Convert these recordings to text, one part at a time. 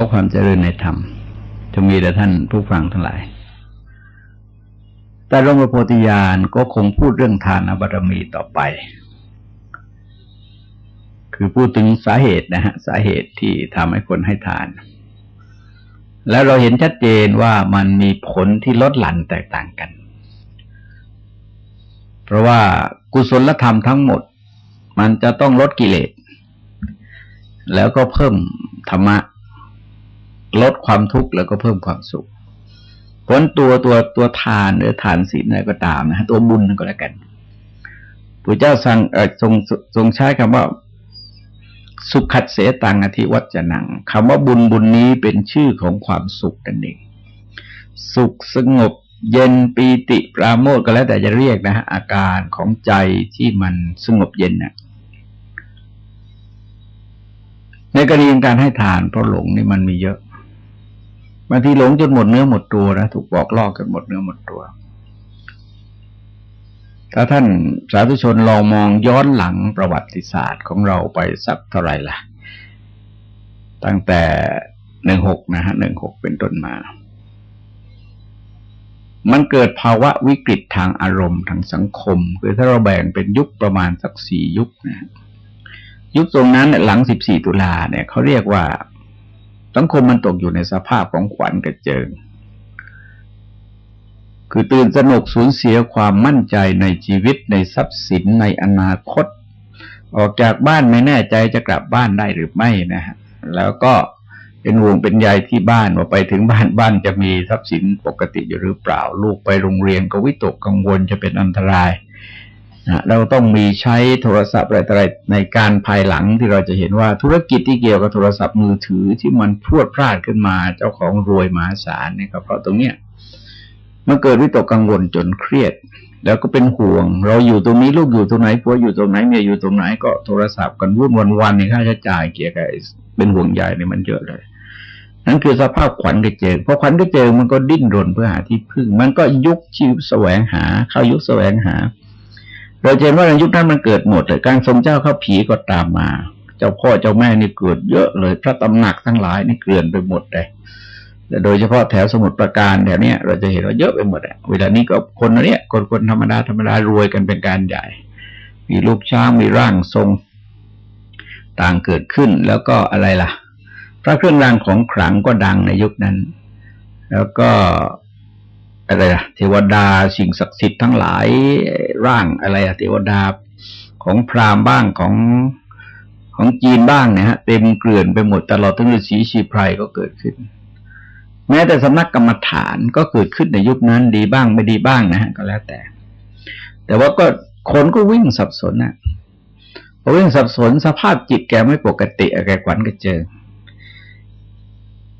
ขอความเจริญในธรรมจะมีแต่ท่านผู้ฟังทั้งหลาย แต่หลวงพระโพธิญาณก็คงพูดเรื่องทานบารมีต่อไป คือพูดถึงสาเหตุนะฮะสาเหตุที่ทำให้คนให้ทาน แล้วเราเห็นชัดเจนว่ามันมีผลที่ลดหลั่นแตกต่างกัน เพราะว่ากุศลธรรมทั้งหมด มันจะต้องลดกิเลสแล้วก็เพิ่มธรรมะ ลดความทุกข์แล้วก็เพิ่มความสุขผลตัวตัวตัวทานหรือทานศีลอะไรก็ตามนะตัวบุญก็แล้วกันพระเจ้าสั่งทรงทรงใช้คำว่า สุขัดเสตังอธิวัจนังคำว่าบุญบุญนี้เป็นชื่อของความสุขกันเองสุขสงบเย็นปีติปราโมทก็แล้วแต่จะเรียกนะฮะอาการของใจที่มันสงบเย็นนะ่ะในกรณีการให้ทานเพราะหลงนี่มันมีเยอะ บางทีหลงจนหมดเนื้อหมดตัวนะถูกบอกลอกกันหมดเนื้อหมดตัว ถ้าท่านสาธุชนลองมองย้อนหลังประวัติศาสตร์ของเราไปสักเท่าไหร่ล่ะ ตั้งแต่หนึ่งหกนะฮะหนึ่งหกเป็นต้นมา มันเกิดภาวะวิกฤตทางอารมณ์ทางสังคม คือถ้าเราแบ่งเป็นยุคประมาณสักสี่ยุคนะยุคตรงนั้นหลังสิบสี่ตุลาเนี่ยเขาเรียกว่า สังคมมันตกอยู่ในสภาพของขวัญกระเจิง คือตื่นสนุกสูญเสียความมั่นใจในชีวิตในทรัพย์สินในอนาคต ออกจากบ้านไม่แน่ใจจะกลับบ้านได้หรือไม่นะฮะแล้วก็เป็นห่วงเป็นใยที่บ้านว่าไปถึงบ้านบ้านจะมีทรัพย์สินปกติอยู่หรือเปล่า ลูกไปโรงเรียนก็วิตกกังวลจะเป็นอันตราย เราต้องมีใช้โทรศัพท์อะไรในการภายหลังที่เราจะเห็นว่าธุรกิจที่เกี่ยวกับโทรศัพท์มือถือที่มันพรวดพลาดขึ้นมาเจ้าของรวยมหาศาลเนี่ยก็เพราะตรงเนี้ยมันเกิดวิตกกังวลจนเครียด แล้วก็เป็นห่วง เราอยู่ตรงนี้ลูกอยู่ตรงไหนผัวอยู่ตรงไหนเมียอยู่ตรงไหนก็โทรศัพท์กันวุ่นวันวันในค่าใช้จ่ายเกี่ยวกับเป็นห่วงใยเนี่ยมันเยอะเลยนั่นคือสภาพขวัญกระเจิงพอขวัญกระเจิงมันก็ดิ้นรนเพื่อหาที่พึ่ง มันก็ยุคชีวิตแสวงหา เข้ายุคแสวงหา เราเห็นว่าในยุคนั้นมันเกิดหมดเลยการทรงเจ้าเข้าผีก็ตามมา เจ้าพ่อเจ้าแม่นี่เกิดเยอะเลย พระตำหนักทั้งหลายนี่เกลื่อนไปหมดเลยแต่โดยเฉพาะแถวสมุทรปราการแถวเนี้ยเราจะเห็นว่าเยอะไปหมดอะเวลานี้ก็คนเนี้ยคนคนธรรมดาธรรมดารวยกันเป็นการใหญ่ มีรูปช้างมีร่างทรงต่างเกิดขึ้นแล้วก็อะไรล่ะ พระเครื่องรางของขลังก็ดังในยุคนั้น แล้วก็ อะไรอะเทวดาสิ่งศักดิ์สิทธิ์ทั้งหลายร่างอะไรอะเทวดาของพราหมณ์บ้างของของจีนบ้างเนี่ยฮะเต็มเกลื่อนไปหมดตลอดทั้งฤาษีชีไพรก็เกิดขึ้น แม้แต่สำนักกรรมฐานก็เกิดขึ้นในยุคนั้นดีบ้างไม่ดีบ้างนะฮะก็แล้วแต่ แต่ว่าก็คนก็วิ่งสับสนนะพอวิ่งสับสนสภาพจิตแกไม่ปกติแกขวัญกระเจิง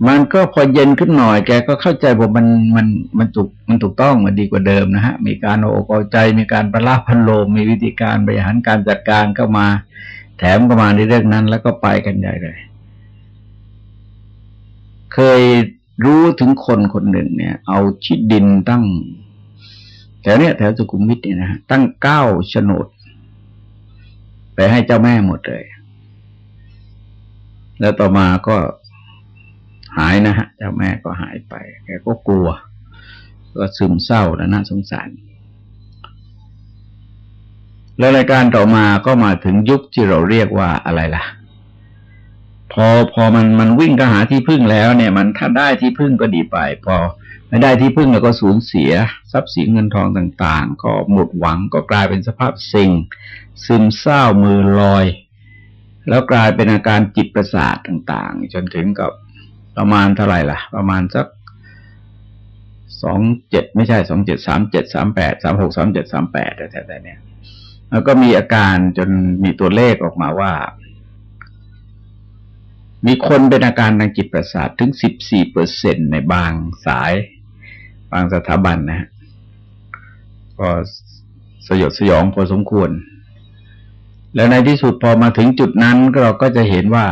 มันก็พอเย็นขึ้นหน่อยแกก็เข้าใจว่ามันมันมันถูกมันถูกต้องมันดีกว่าเดิมนะฮะ มีการโอ้อกใจมีการประลาพันโลมมีวิธีการบริหารการจัดการเข้ามา แถมก็มาในเรื่องนั้น แล้วก็ไปกันใหญ่เลย เคยรู้ถึงคนคนหนึ่งเนี่ย เอาชิดดินตั้งแถวเนี้ยแถวสุขุมวิทเนี่ยนะฮะตั้งเก้าโฉนด ไปให้เจ้าแม่หมดเลย แล้วต่อมาก็ หายนะฮะเจ้าแม่ก็หายไป แกก็กลัว ก็ซึมเศร้าและน่าสงสาร แล้วรายการต่อมาก็มาถึงยุคที่เราเรียกว่าอะไรล่ะ พอพอมันมันวิ่งก็หาที่พึ่งแล้ว เนี่ย มันถ้าได้ที่พึ่งก็ดีไป พอไม่ได้ที่พึ่งแล้วก็สูญเสีย ทรัพย์สินเงินทองต่าง ๆ ก็หมดหวังก็กลายเป็นสภาพสิ่ง ซึมเศร้ามือลอย แล้วกลายเป็นอาการจิตประสาทต่าง ๆ จนถึงกับ ประมาณเท่าไหร่ล่ะ ประมาณสักสองเจ็ดไม่ใช่สองเจ็ดสามเจ็ดสามแปดสามหกสามเจ็ดสามแปดแต่แต่เนี่ยแล้วก็มีอาการจนมีตัวเลขออกมาว่า มีคนเป็นอาการทางจิตประสาทถึงสิบสี่เปอร์เซ็นในบางสาย บางสถาบันนะฮะก็สยดสยองพอสมควร แล้วในที่สุดพอมาถึงจุดนั้นเราก็จะเห็นว่า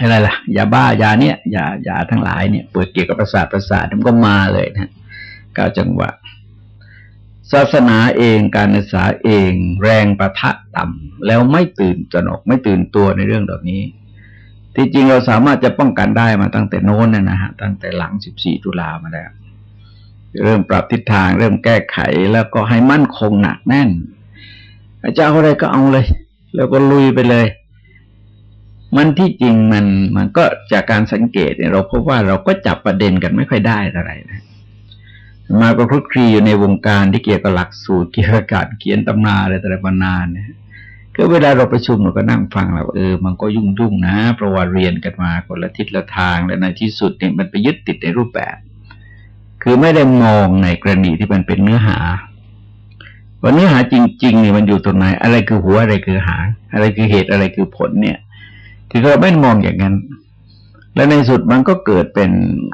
อะไรล่ะยาบ้ายาเนี้ยยายาทั้งหลายเนี่ยเปิดเกี่ยวกับประสาทประสาทมันก็มาเลยนะก้าจังหวะ ศาสนาเองการศึกษาเอง แรงประทะต่ำแล้วไม่ตื่นตระหนกไม่ตื่นตัวในเรื่องแบบนี้ ที่จริงเราสามารถจะป้องกันได้มาตั้งแต่โน้นนะฮะตั้งแต่หลัง 14 ตุลามาแล้วเริ่มปรับทิศทาง เริ่มแก้ไขแล้วก็ให้มั่นคงหนักแน่น อาจารย์อะไรก็เอาเลย แล้วก็ลุยไปเลย มันที่จริงมันมันก็จากการสังเกตเนี่ยเราพบว่าเราก็จับประเด็นกันไม่ค่อยได้อะไรนะมาก็คลุกคลีอยู่ในวงการที่เกี่ยวกับหลักสูตรเกี่ยวกับการเขียนตำราอะไรแต่ละนานเนี่ยก็เวลาเราประชุมเราก็นั่งฟังเราเออ มันก็ยุ่งยุ่งนะเพราะว่าเรียนกันมาคนละทิศละทางและในที่สุดเนี่ยมันไปยึดติดในรูปแบบ คือไม่ได้มองในกรณีที่มันเป็นเนื้อหาว่าเนื้อหาจริงๆเนี่ยมันอยู่ตรงไหนอะไรคือหัวอะไรคือหางอะไรคือเหตุอะไรคือผลเนี่ย ที่เราไม่มองอย่างนั้น และในสุดมันก็เกิดเป็น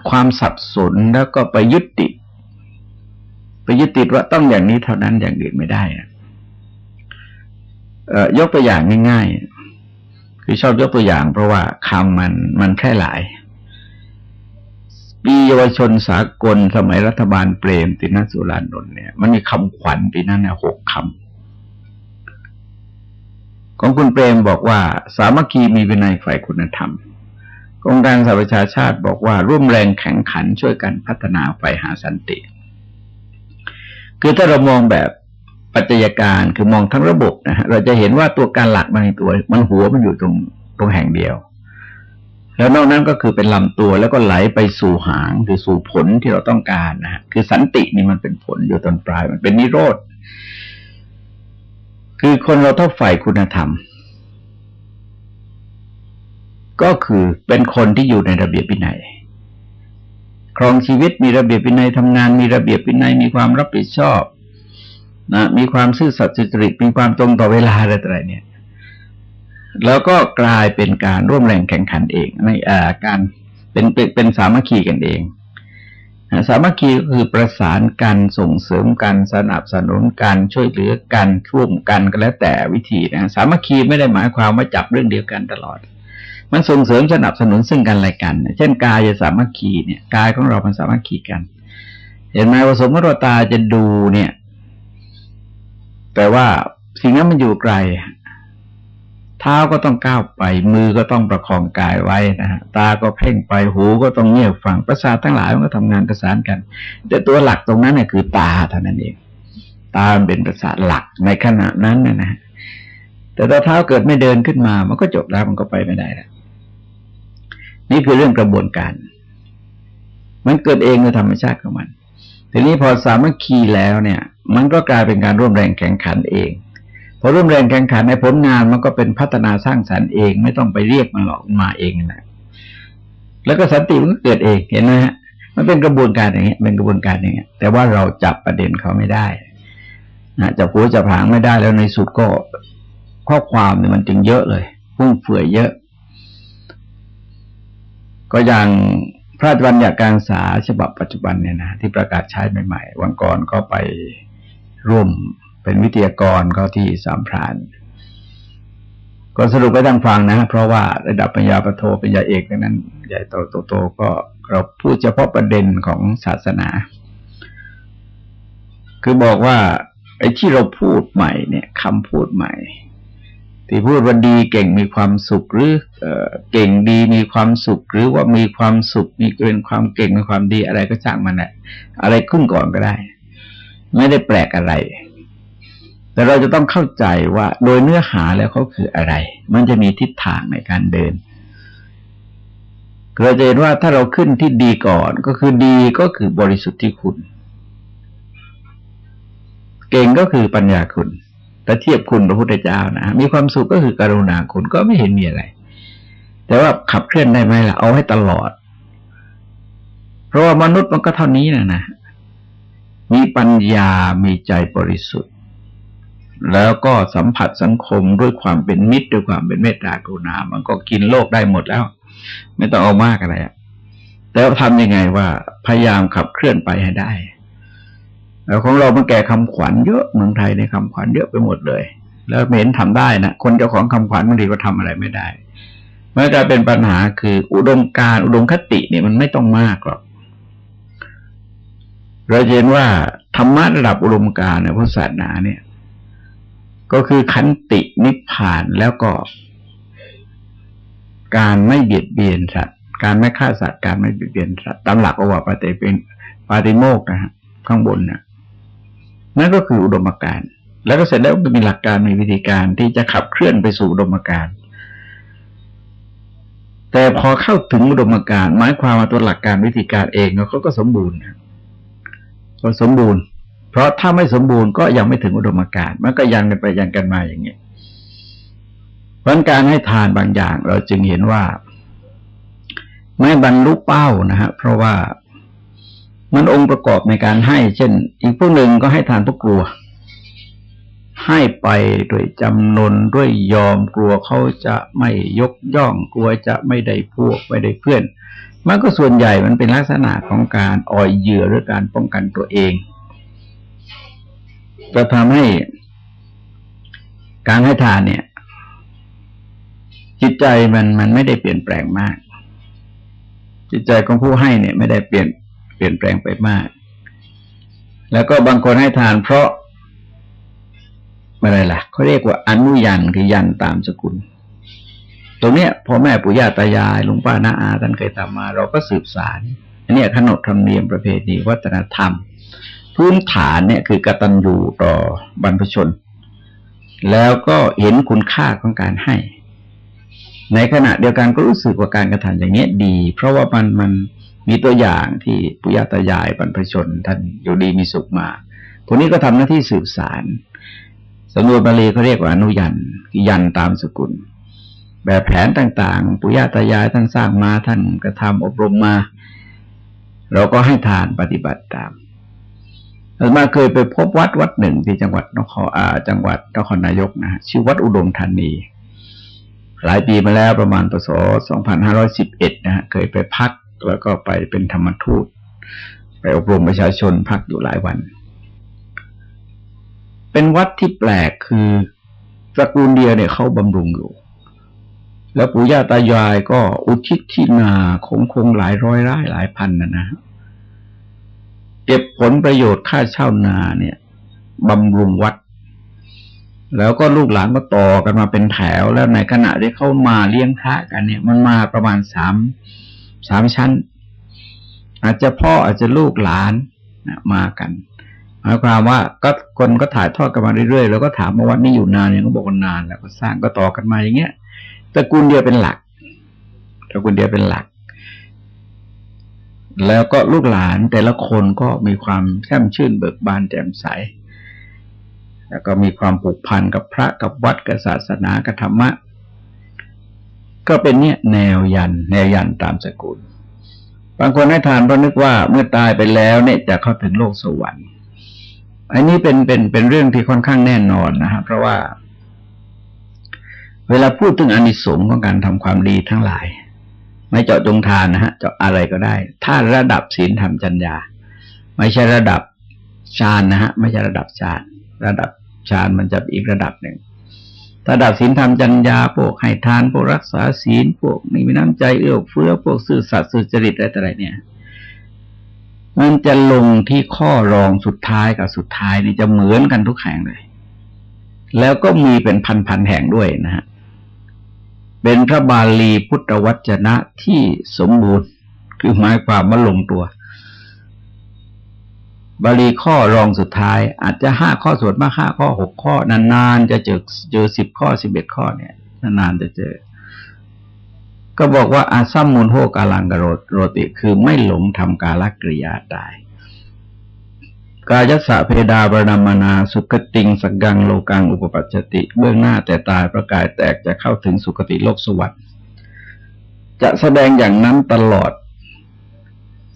ความสับสนแล้วก็ไปยึดติดไปยึดติดว่าต้องอย่างนี้เท่านั้นอย่างอื่นไม่ได้นะยกตัวอย่างง่าย ๆ คือชอบยกตัวอย่าง เพราะว่าคำมันมันแค่หลาย ปีเยาวชนสากลสมัยรัฐบาลเปรมตินสุรานนท์เนี่ย มันมีคำขวัญปีนั้นเนี่ยหกคำ ของคุณเปรมบอกว่า สามัคคีมีวินัยฝ่ายคุณธรรมองค์การสหประชาชาติบอกว่าร่วมแรงแข่งขันช่วยกันพัฒนาไปหาสันติ คือถ้าเรามองแบบปัจจัยการคือมองทั้งระบบนะฮะเราจะเห็นว่าตัวการหลักมันในตัว มันหัวมันอยู่ตรงตรงแห่งเดียว แล้วนอกนั้นก็คือเป็นลำตัวแล้วก็ไหลไปสู่หางคือสู่ผลที่เราต้องการนะฮะคือสันตินี่มันเป็นผลอยู่ตอนปลายมันเป็นนิโรธ คือคนเราต้องฝ่ายคุณธรรม ก็คือเป็นคนที่อยู่ในระเบียบวินัยครองชีวิตมีระเบียบวินัยทำงานมีระเบียบวินัยมีความรับผิดชอบนะมีความซื่อสัตย์สุจริตมีความตรงต่อเวลาอะไรต่ออะไรเนี่ย แล้วก็กลายเป็นการร่วมแรงแข่งขันเองในอาการเป็นเป็นสามัคคีกันเอง สามัคคีก็คือประสานกันส่งเสริมกันสนับสนุนกันช่วยเหลือกันร่วมกันก็แล้วแต่วิธีนะสามัคคีไม่ได้หมายความว่าจับเรื่องเดียวกันตลอด มันส่งเสริมสนับสนุนซึ่งกันและกัน เช่นกายจะสามัคคีเนี่ยกายของเรามันสามัคคีกัน เห็นไหมว่าสมมติว่าตาจะดูเนี่ย แต่ว่าสิ่งนั้นมันอยู่ไกล เท้าก็ต้องก้าวไป มือก็ต้องประคองกายไว้นะฮะตาก็เพ่งไปหูก็ต้องเงียบฟังประสาททั้งหลายมันก็ทำงานประสานกัน แต่ตัวหลักตรงนั้นเนี่ยคือตาเท่านั้นเอง ตาเป็นประสาทหลักในขณะนั้นนะนะแต่ถ้าเท้าเกิดไม่เดินขึ้นมา มันก็จบแล้วมันก็ไปไม่ได้แล้วนี่คือเรื่องกระบวนการ มันเกิดเองในธรรมชาติของมันทีนี้พอสามัคคีแล้วเนี่ย มันก็กลายเป็นการร่วมแรงแข่งขันเอง พอร่วมแรงแข่งขันในผลงานมันก็เป็นพัฒนาสร้างสรรค์เอง ไม่ต้องไปเรียกมันหรอกมาเองนะแล้วก็สันติมันก็เกิดเองเห็นไหมฮะมันเป็นกระบวนการอย่างเงี้ยเป็นกระบวนการอย่างเงี้ย แต่ว่าเราจับประเด็นเขาไม่ได้นะจับหัวจับหางไม่ได้แล้วในสุดก็ข้อความเนี่ยมันจึงเยอะเลยพุ่งเฟื่อยเยอะ ก็อย่างพระราชบัญญัติการศึกษาฉบับปัจจุบันเนี่ยนะที่ประกาศใช้ใหม่ๆวันก่อนก็ไปร่วม เป็นวิทยากรก็ที่สามพรานก็สรุปไปตั้งฟังนะ เพราะว่าระดับปัญญาปโทปัญญาเอกนั้น ใหญ่โตโตก็เราพูดเฉพาะประเด็นของศาสนา คือบอกว่าไอ้ที่เราพูดใหม่เนี่ยคำพูดใหม่ ที่พูดว่าดีเก่งมีความสุขหรือเก่งดีมีความสุข หรือว่ามีความสุขมีเกินความเก่งมีความดีอะไรก็ช่างมันแหละอะไรขึ้นก่อนก็ได้ ไม่ได้แปลกอะไร แต่เราจะต้องเข้าใจว่าโดยเนื้อหาแล้วเขาคืออะไร มันจะมีทิศทางในการเดินเราจะเห็นว่าถ้าเราขึ้นที่ดีก่อนก็คือดีก็คือบริสุทธิ์ที่คุณ เก่งก็คือปัญญาคุณแต่เทียบคุณพระพุทธเจ้านะมีความสุขก็คือกรุณาคุณก็ไม่เห็นมีอะไร แต่ว่าขับเคลื่อนได้ไหมล่ะเอาให้ตลอด เพราะว่ามนุษย์มันก็เท่านี้นะนะมีปัญญามีใจบริสุทธิ แล้วก็สัมผัสสังคมด้วยความเป็นมิตรด้วยความเป็นเมตตากรุณา มันก็กินโลกได้หมดแล้ว ไม่ต้องเอามากอะไรอะแต่ทำยังไงว่าพยายามขับเคลื่อนไปให้ได้แล้วของเรามันแก่คำขวัญเยอะเมืองไทยในคำขวัญเยอะไปหมดเลย แล้วเห็นทำได้นะคนเจ้าของคำขวัญบางทีก็ทำอะไรไม่ได้เมันจะเป็นปัญหาคืออุดมการอุดมคติเนี่ยมันไม่ต้องมากหรอกเราเห็นว่าธรรมะระดับอุดมการในพุทธศาสนาเนี่ย ก็คือขันตินิพพานแล้วก็ การไม่เบียดเบียนสัตว์ การไม่ฆ่าสัตว์ การไม่เบียดเบียนสัตว์ตามหลักอว่าปฏิเป็นปาติโมกนะฮะข้างบนน่ะนั่นก็คืออุดมการณ์ แล้วก็เสร็จแล้วก็มีหลักการมีวิธีการที่จะขับเคลื่อนไปสู่อุดมการณ์แต่พอเข้าถึงอุดมการณ์หมายความว่าตัวหลักการวิธีการเองเขาก็สมบูรณ์ก็สมบูรณ์ เพราะถ้าไม่สมบูรณ์ก็ยังไม่ถึงอุดมการณ์มันก็ยังกันไปยังกันมาอย่างนี้เพราะการให้ทานบางอย่างเราจึงเห็นว่า ไม่บรรลุเป้านะฮะเพราะว่ามันองค์ประกอบในการให้ เช่น อีกพวกหนึ่งก็ให้ทานเพราะกลัว ให้ไปด้วยจำนนด้วยยอมกลัวเขาจะไม่ยกย่องกลัวจะไม่ได้พวกไม่ได้เพื่อน มันก็ส่วนใหญ่มันเป็นลักษณะของการอ่อยเหยื่อหรือการป้องกันตัวเอง จะทำให้การให้ทานเนี่ย จิตใจมันมันไม่ได้เปลี่ยนแปลงมาก จิตใจของผู้ให้เนี่ย ไม่ได้เปลี่ยนเปลี่ยนแปลงไปมาก แล้วก็บางคนให้ทานเพราะอะไรล่ะเขาเรียกว่าอนุยันคือยันตามสกุล ตรงเนี้ยพ่อแม่ปู่ย่าตายายลุงป้าน้าอาท่านเคยทำมา เราก็สืบสารอันนี้ขนบธรรมเนียมประเพณีวัฒนธรรม พื้นฐานเนี่ยคือกตัญญูต่อบรรพชน แล้วก็เห็นคุณค่าของการให้ ในขณะเดียวกันก็รู้สึกว่าการกระทำอย่างนี้ดี เพราะว่ามันมันมีตัวอย่างที่ปุยาตายายบรรพชน ท่านอยู่ดีมีสุขมาคนนี้ก็ทำหน้าที่สืบสารสำนวนบาลีเขาเรียกว่าอนุยันยันตามสกุล แบบแผนต่างๆ ปุยาตายายท่านสร้างมาท่านกระทำอบรมมา เราก็ให้ทานปฏิบัติตาม มาเคยไปพบวัดวัดหนึ่งที่จังหวัดนครอาจังหวัดนครนายกนะชื่อวัดอุดมธานี หลายปีมาแล้วประมาณปศ2511 นะฮะเคยไปพักแล้วก็ไปเป็นธรรมทูต ไปอบรมประชาชนพักอยู่หลายวัน เป็นวัดที่แปลกคือตระกูลเดียวเนี่ยเขาบำรุงอยู่ แล้วปู่ย่าตายายก็อุทิศที่นาคงคงหลายร้อยไร่หลายพันนะนะ เก็บผลประโยชน์ค่าเช่านาเนี่ยบำรุงวัด แล้วก็ลูกหลานก็ต่อกันมาเป็นแถว แล้วในขณะที่เขามาเลี้ยงพระกันเนี่ย มันมาประมาณสามสามชั้น อาจจะพ่ออาจจะลูกหลานมากันหมายความว่าก็คนก็ถ่ายทอดกันมาเรื่อยๆแล้วก็ถามมาวัดนี้อยู่นานเนี่ยก็บอกว่านาน แล้วก็สร้างก็ต่อกันมาอย่างเงี้ยตระกูลเดียวเป็นหลักตระกูลเดียวเป็นหลัก แล้วก็ลูกหลานแต่ละคนก็มีความแช่มชื่นเบิกบานแจ่มใส แล้วก็มีความผูกพันกับพระกับวัดกับศาสนากับธรรมะ ก็เป็นเนี่ยแนวยัน แนวยันตามสกุล บางคนให้ทานเพราะนึกว่าเมื่อตายไปแล้วเนี่ยจะเข้าถึงโลกสวรรค์อันนี้เป็นเป็นเป็นเรื่องที่ค่อนข้างแน่นอนนะครับเพราะว่า เวลาพูดถึงอนิสงส์ของการทำความดีทั้งหลาย ไม่เจาะจงทานนะฮะเจาะอะไรก็ได้ ถ้าระดับศีลธรรมจัญญา ไม่ใช่ระดับฌานนะฮะไม่ใช่ระดับฌาน ระดับฌานมันจะอีกระดับหนึ่งระดับศีลธรรมจัญญาพวกให้ทานพวกรักษาศีลพวกมีน้ำใจเอื้อเฟื้อพวกซื่อสัตย์สุจริตอะไรต่ออะไรเนี่ยมันจะลงที่ข้อรองสุดท้ายกับสุดท้ายนี่จะเหมือนกันทุกแห่งเลย แล้วก็มีเป็นพันๆแห่งด้วยนะฮะ เป็นพระบาลีพุทธวจนะที่สมบูรณ์ คือหมายความว่าลงตัว บาลีข้อรองสุดท้าย อาจจะห้าข้อส่วนมากห้าข้อหกข้อนานๆจะเจอเจอสิบข้อสิบเอ็ดข้อเนี่ยนานๆจะเจอ ก็บอกว่าอาซัมมูลโฮกาลังกโรโรติคือไม่หลงทำกาลกริยาตาย กายัสะเพดาบรณามนาสุกติงสักกังโลกังอุปปัจติ เบื้องหน้าแต่ตายประกายแตกจะเข้าถึงสุคติโลกสวรรค์จะแสดงอย่างนั้นตลอด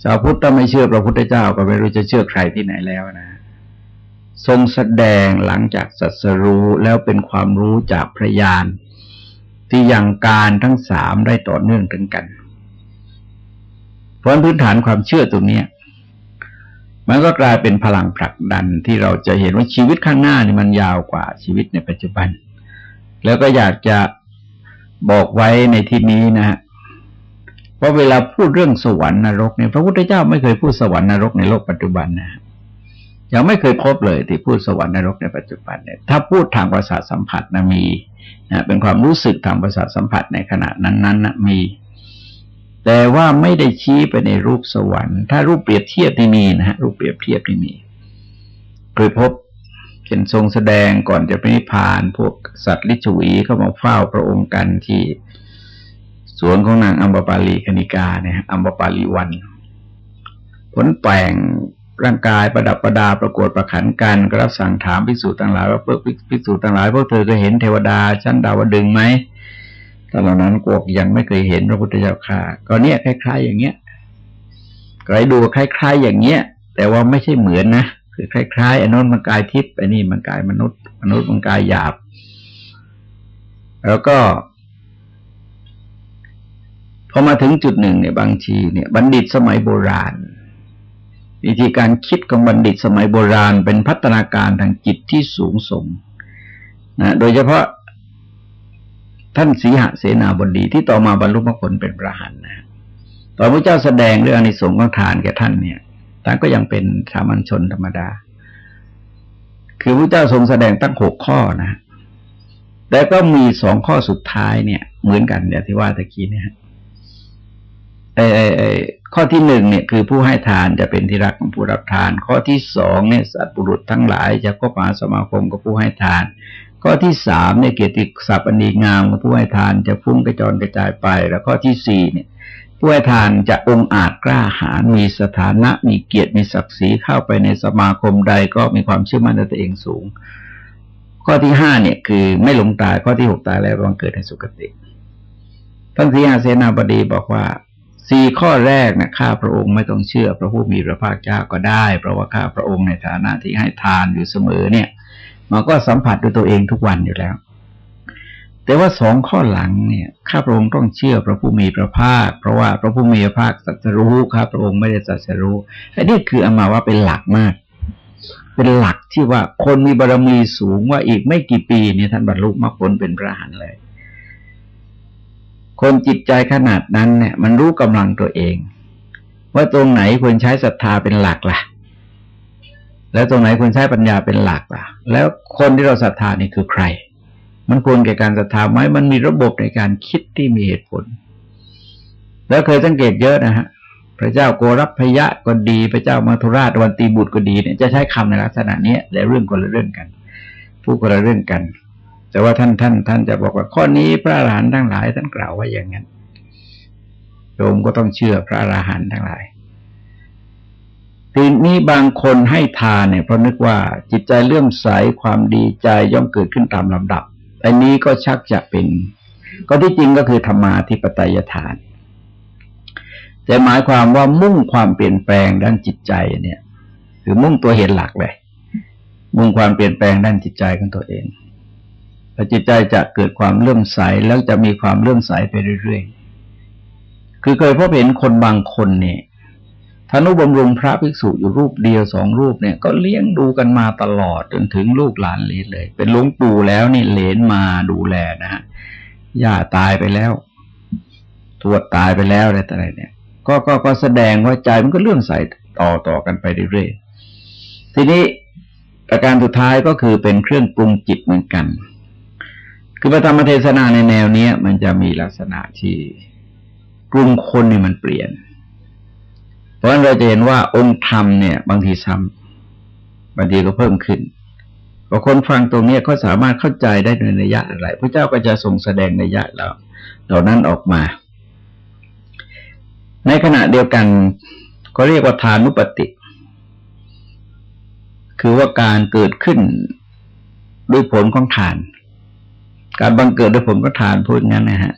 ชาวพุทธถ้าไม่เชื่อพระพุทธเจ้าก็ไม่รู้จะเชื่อใครที่ไหนแล้วนะ ทรงแสดงหลังจากสัสรู้แล้วเป็นความรู้จากพระญาณที่ยังการทั้งสามได้ต่อเนื่องถึงกัน เพราะพื้นฐานความเชื่อตรงนี้ มันก็กลายเป็นพลังผลักดันที่เราจะเห็นว่าชีวิตข้างหน้านี่มันยาวกว่าชีวิตในปัจจุบัน แล้วก็อยากจะบอกไว้ในที่นี้นะฮะเพราะเวลาพูดเรื่องสวรรค์นรกเนี่ยพระพุทธเจ้าไม่เคยพูดสวรรค์นรกในโลกปัจจุบันนะยังไม่เคยพบเลยที่พูดสวรรค์นรกในปัจจุบันเนี่ยถ้าพูดทางประสาทสัมผัสนะมีนะเป็นความรู้สึกทางประสาทสัมผัสในขณะนั้นๆนะมี แต่ว่าไม่ได้ชี้ไปในรูปสวรรค์ ถ้ารูปเปรียบเทียบที่มีนะฮะรูปเปรียบเทียบที่มีเคยพบเห็นทรงแสดงก่อนจะไปนิพพานพวกสัตว์ลิชวีเข้ามาเฝ้าพระองค์กันที่สวนของนางอัมบปาลีคณิกาเนี่ยอัมบปาลีวันผลแต่งร่างกายประดับประดาประกวดประขันกันก็รับสั่งถามพิสูจน์ต่างหลายว่าเพื่อพิสูจน์ต่างหลายพวกเธอเคยเห็นเทวดาชั้นดาวดึงไหม ตอนนั้นกวกยังไม่เคยเห็นพระพุทธเจ้าค่ะก็เนี่ยคล้าย ๆ อย่างเงี้ยใครดูคล้าย ๆ อย่างเงี้ย แต่ว่าไม่ใช่เหมือนนะคือคล้ายๆอันนู้นมันกายทิพย์อันนี้มันกายมนุษย์ มนุษย์มันกายหยาบ แล้วก็พอมาถึงจุดหนึ่งเนี่ยบางทีเนี่ย บัณฑิตสมัยโบราณ วิธีการคิดของบัณฑิตสมัยโบราณ เป็นพัฒนาการทางจิตที่สูงส่งนะโดยเฉพาะ ท่านสีหเสนาบดีที่ต่อมาบรรลุมรรคผลเป็นพระหันนะตอนพระเจ้าแสดงเรื่องอนิสงส์ของทานแก่ท่านเนี่ยท่านก็ยังเป็นสามัญชนธรรมดา คือพระเจ้าทรงแสดงตั้งหกข้อนะแต่ก็มีสองข้อสุดท้ายเนี่ย เหมือนกันอย่างที่ว่าตะกี้เนี่ยไอ้ไอ้ข้อที่หนึ่งเนี่ยคือผู้ให้ทานจะเป็นที่รักของผู้รับทาน ข้อที่สองเนี่ยสัตว์บุรุษทั้งหลายจะก็มาสมาคมกับผู้ให้ทาน ข้อที่สามเนี่ยเกียรติศัพท์อันดีงามของผู้ให้ทานจะฟุ้งกระจรกระจายไป แล้วข้อที่สี่เนี่ยผู้ให้ทานจะองอาจกล้าหาญมีสถานะมีเกียรติมีศักดิ์ศรีเข้าไปในสมาคมใดก็มีความเชื่อมั่นในตัวเองสูง ข้อที่ห้าเนี่ยคือไม่หลงตายข้อที่หกตายแล้วบังเกิดในสุคติท่านสีหาเสนาบดีบอกว่าสี่ข้อแรกนะข้าพระองค์ไม่ต้องเชื่อพระผู้มีพระภาคเจ้าก็ได้ เพราะว่าข้าพระองค์ในฐานะที่ให้ทานอยู่เสมอเนี่ย มันก็สัมผัสด้วยตัวเองทุกวันอยู่แล้ว แต่ว่าสองข้อหลังเนี่ยข้าพระองค์ต้องเชื่อพระผู้มีพระภาค เพราะว่าพระผู้มีพระภาคสัจรู้ข้าพระองค์ไม่ได้สัจรู้อันนี้คืออามาว่าเป็นหลักมาก เป็นหลักที่ว่าคนมีบารมีสูงว่าอีกไม่กี่ปีเนี่ยท่านบรรลุมรรคผลเป็นพระหันเลย คนจิตใจขนาดนั้นเนี่ย มันรู้กำลังตัวเอง ว่าตรงไหนควรใช้ศรัทธาเป็นหลักล่ะ แล้วตรงไหนควรใช้ปัญญาเป็นหลักล่ะ แล้วคนที่เราศรัทธานี่คือใคร มันควรแก่การศรัทธาไหมมันมีระบบในการคิดที่มีเหตุผล แล้วเคยสังเกตเยอะนะฮะพระเจ้าโกรับพยะก็ดี พระเจ้ามาธุราชวันตีบุตรก็ดีเนี่ยจะใช้คำในลักษณะนี้แต่เรื่องคนละเรื่องกันผู้คนละเรื่องกัน แต่ว่าท่านท่าน ท่านจะบอกว่าข้อนี้พระอรหันต์ทั้งหลายท่านกล่าวว่าอย่างนั้นโยมก็ต้องเชื่อพระอรหันต์ทั้งหลาย ทีนี้บางคนให้ทานเนี่ยเพราะนึกว่าจิตใจเลื่อมใสความดีใจย่อมเกิดขึ้นตามลำดับอันนี้ก็ชักจะเป็น ก็ที่จริงก็คือธรรมาธิปไตยฐาน แต่หมายความว่ามุ่งความเปลี่ยนแปลงด้านจิตใจเนี่ยคือมุ่งตัวเหตุหลักเลย มุ่งความเปลี่ยนแปลงด้านจิตใจของตัวเองแลจิตใจจะเกิดความเลื่อมใสแล้วจะมีความเลื่อมใสไปเรื่อยๆ คือเคยพบเห็นคนบางคนเนี่ย ธนุบำรุงพระภิกษุอยู่รูปเดียวสองรูปเนี่ย ก็เลี้ยงดูกันมาตลอดจนถึงลูกหลานเลนเลย เป็นลุงปู่แล้วนี่เลนมาดูแลนะฮะย่าตายไปแล้ว ทวดตายไปแล้วอะไรต่ออะไรเนี่ย ก็ก็ก็แสดงว่าใจมันก็เลื่อมใสต่อต่อกันไปเรื่อยๆทีนี้ประการสุดท้ายก็คือเป็นเครื่องปรุงจิตเหมือนกัน คือพระธรรมเทศนาในแนวเนี้ย มันจะมีลักษณะที่ปรุงคนนี่มันเปลี่ยน เพราะฉะนั้นเราจะเห็นว่าองค์ธรรมเนี่ย บางทีซ้ำบางทีก็เพิ่มขึ้นพอคนฟังตรงนี้ก็สามารถเข้าใจได้ในระยะอะไรพระเจ้าก็จะทรงแสดงในระยะเราเหล่านั้นออกมา ในขณะเดียวกันก็เรียกว่าทานุปติ คือว่าการเกิดขึ้นด้วยผลของทาน การบังเกิดด้วยผลของทานพูดงั้นนะฮะ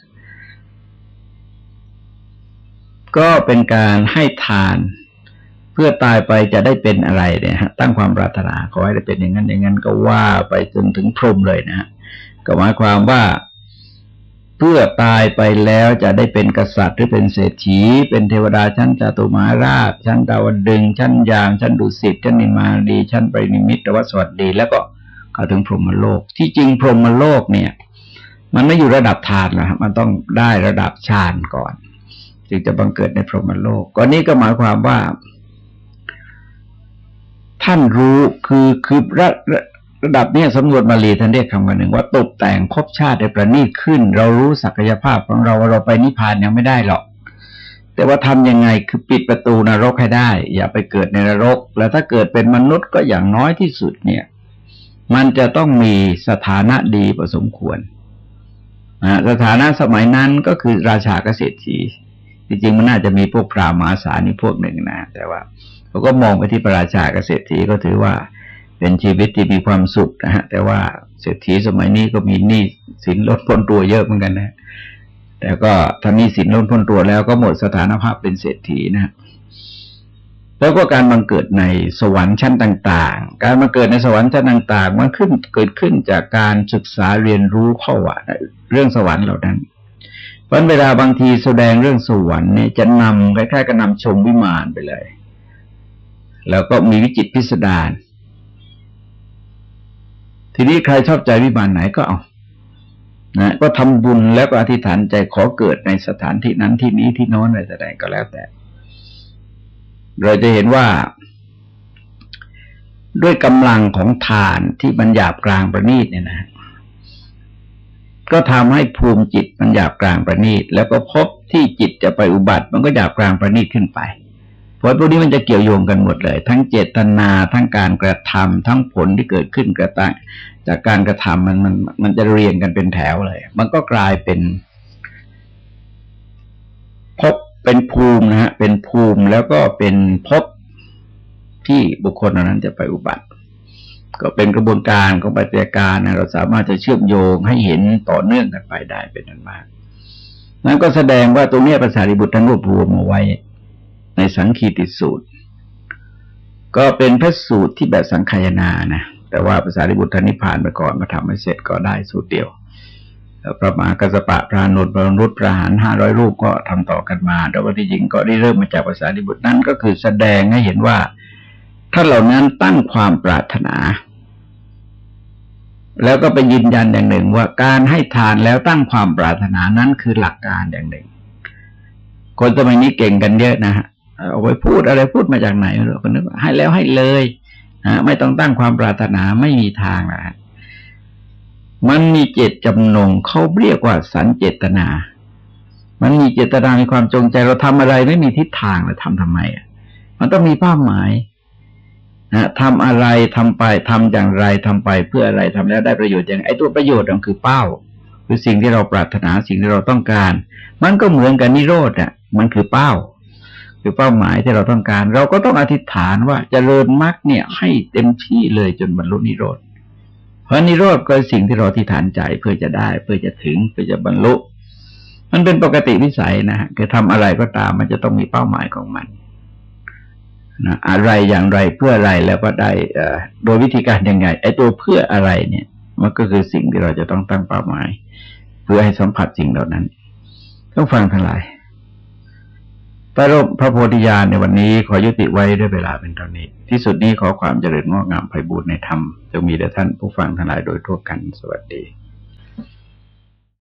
ก็เป็นการให้ทาน เพื่อตายไปจะได้เป็นอะไรเนี่ยฮะตั้งความปรารถนาขอให้ได้เป็นอย่างนั้นอย่างนั้นก็ว่าไปจนถึงพรหมเลยนะฮะก็หมายความว่าเพื่อตายไปแล้วจะได้เป็นกษัตริย์หรือเป็นเศรษฐี เป็นเทวดาชั้นจตุมาราช ชั้นดาวดึง ชั้นยาง ชั้นดุสิตชั้นนิมาดี ชั้นปรินิมิตวัสวัสดี แล้วก็เข้าถึงพรหมโลก ที่จริงพรหมโลกเนี่ย มันไม่อยู่ระดับทานนะมันต้องได้ระดับฌานก่อน จึงจะบังเกิดในพรหมโลกก็นี้ก็หมายความว่า ท่านรู้คือคือระระระดับนี้สำรวจมาลีท่านเรียกคำกันหนึ่งว่าตกแต่งภพชาติได้ประณีตขึ้น เรารู้ศักยภาพของเราว่าเราไปนิพพานยังไม่ได้หรอก แต่ว่าทำยังไงคือปิดประตูนรกให้ได้ อย่าไปเกิดในนรก แล้วถ้าเกิดเป็นมนุษย์ก็อย่างน้อยที่สุดเนี่ย มันจะต้องมีสถานะดีพอสมควรนะสถานะสมัยนั้นก็คือราชาเกษตรที จริงๆมันน่าจะมีพวกพราหมาศานี่พวกหนึ่งนะแต่ว่าเขาก็มองไปที่พระราชาเกษตรทีก็ถือว่าเป็นชีวิตที่มีความสุขนะฮะ แต่ว่าเศรษฐีสมัยนี้ก็มีหนี้สินลดพ้นตัวเยอะเหมือนกันนะ แต่ก็ถ้ามีสินลดพ้นตัวแล้วก็หมดสถานภาพเป็นเศรษฐีนะแล้วก็การบังเกิดในสวรรค์ชั้นต่าง ๆ การมาเกิดในสวรรค์ชั้นต่าง ๆ มันขึ้นเกิดขึ้นจากการศึกษาเรียนรู้ข้อว่าเรื่องสวรรค์เหล่านั้น เพราะเวลาบางทีแสดงเรื่องสวรรค์เนี่ยจะนำคล้ายๆกับนำชมวิมานไปเลย แล้วก็มีวิจิตพิสดารทีนี้ใครชอบใจวิมานไหนก็เอานะก็ทำบุญแล้วก็อธิษฐานใจขอเกิดในสถานที่นั้นที่นี้ที่โน้นอะไรแสดงก็แล้วแต่ เราจะเห็นว่า ด้วยกำลังของทานที่บรรยาบกลางประณีตเนี่ยนะ ก็ทำให้ภูมิจิตบรรยาบกลางประณีต แล้วก็พบที่จิตจะไปอุบัติ มันก็หยาบกลางประณีตขึ้นไปเพราะพวกนี้มันจะเกี่ยวโยงกันหมดเลย ทั้งเจตนาทั้งการกระทำทั้งผลที่เกิดขึ้นกระตังจากการกระทำมันมันมันจะเรียงกันเป็นแถวเลย มันก็กลายเป็นพบเป็นภูมินะฮะเป็นภูมิแล้วก็เป็นพบที่บุคคลนั้นจะไปอุบัติ ก็เป็นกระบวนการของปฏิยการนะเราสามารถจะเชื่อมโยงให้เห็นต่อเนื่องกันไปได้เป็นนั้นมาก นั่นก็แสดงว่าตรงนี้ภาษาริบุตรท่านรวบรวมเอาไว้ ในสังคีติสูตร ก็เป็นพระสูตรที่แบบสังขยนานะแต่ว่าภาษาริบุตรท่านนิพพานไปก่อนมาทำให้เสร็จก็ได้สูตรเดียวพระมหากัสปะพระนุตพระนุตพระหารห้าร้อยรูปก็ทำต่อกันมาแต่ว่าที่จริงก็ได้เริ่มมาจากภาษาริบุตรนั้นก็คือแสดงให้เห็นว่าถ้านเหล่านั้นตั้งความปรารถนา แล้วก็ไปยืนยันอย่างหนึ่งว่าการให้ทานแล้วตั้งความปรารถนานั้นคือหลักการอย่างหนึ่ง คนสมัยนี้เก่งกันเยอะนะฮะเอาไว้พูดอะไรพูดมาจากไหนเราก็นึกว่าให้แล้วให้เลยนะไม่ต้องตั้งความปรารถนาไม่มีทางนะมันมีเจตจำนงเขาเรียกว่าสันเจตนา มันมีเจตนามีความจงใจเราทำอะไรไม่มีทิศทางเราทำทำไมอะมันต้องมีเป้าหมาย นะทำอะไรทำไปทำอย่างไรทำไปเพื่ออะไรทำแล้วได้ประโยชน์อย่างไอ้ตัวประโยชน์มันคือเป้า คือสิ่งที่เราปรารถนาสิ่งที่เราต้องการ มันก็เหมือนกับนิโรธอะมันคือเป้า คือเป้าหมายที่เราต้องการ เราก็ต้องอธิษฐานว่าจเจริญมรรคเนี่ย ให้เต็มที่เลยจนบรรลุนิโรธเพราะนิโรธก็สิ่งที่เราอธิษฐานใจเพื่อจะได้เพื่อจะถึงเพื่อจะบรรลุมันเป็นปกติวิสัยนะฮะคือทำอะไรก็ตามมันจะต้องมีเป้าหมายของมัน นะอะไรอย่างไรเพื่ออะไรแล้วก็ได้โดยวิธีการยังไงไอ้ตัวเพื่ออะไรเนี่ย มันก็คือสิ่งที่เราจะต้องตั้งเป้าหมาย เพื่อให้สัมผัสสิ่งเหล่านั้น ต้องฟังทั้งหลายพระรพระโพธิญาณในวันนี้ขอยุติไว้ด้วยเวลาเป็นเท่านี้ ที่สุดนี้ขอความเจริญงอกงามไพบูรณ์ในธรรมจะมีแด่ท่านผู้ฟังทั้งหลายโดยทั่วกันสวัสดี